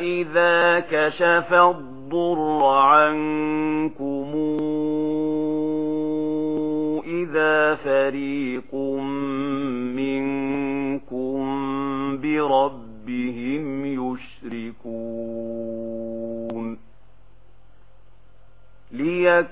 إِذَا كَشَفَ الضُّرَّ عَنكُمْ إِذَا فَرِيقٌ مِنكُم بِرَبِّهِمْ يُشْرِكُونَ لِيَكْفُرُوا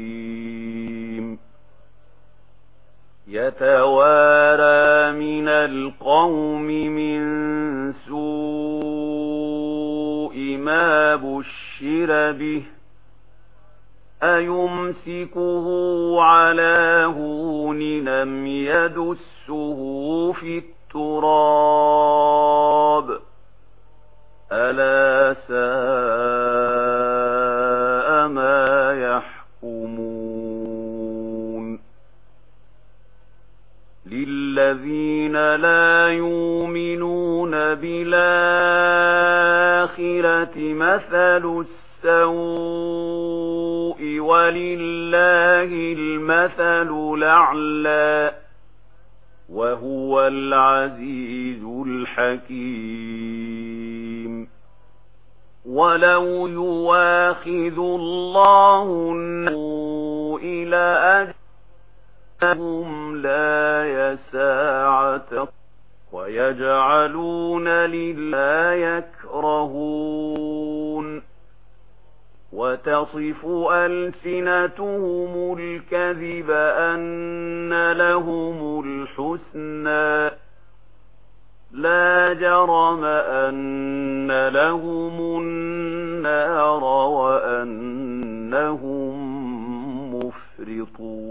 يتوارى من القوم من سوء ما بشر به أيمسكه على هون لم يدسه في التراب الآخرة مثل السوء ولله المثل الْأَعْلَى وهو العزيز الحكيم ولو يواخذ الله إلى أجلهم لا يساعة ويجعلون لله يكرهون وتصف ألسنتهم الكذب أن لهم الحسنى لا جرم أن لهم النار وأنهم مفرطون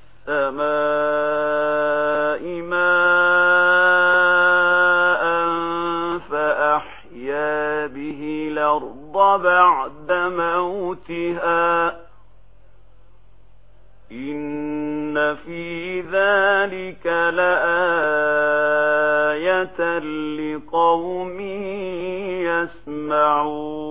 السماء ماء فأحيا به الأرض بعد موتها. إن في ذلك لآية لقوم يسمعون.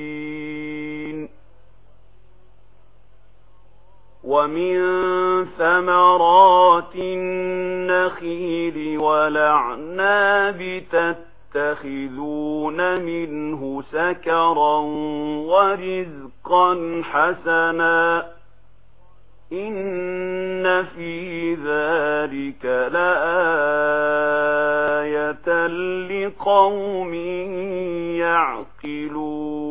ومن ثمرات النخيل ولعناب تتخذون منه سكرا ورزقا حسنا إن في ذلك لآية لقوم يعقلون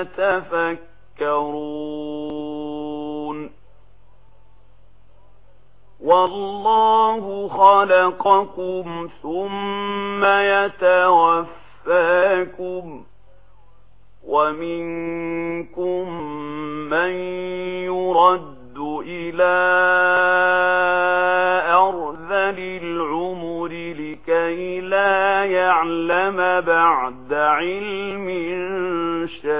يتفكرون. والله خلقكم ثم يتوفاكم ومنكم من يرد إلى أرذل العمر لكي لا يعلم بعد علم شيئا.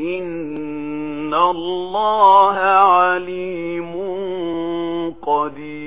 إن الله عليم قدير.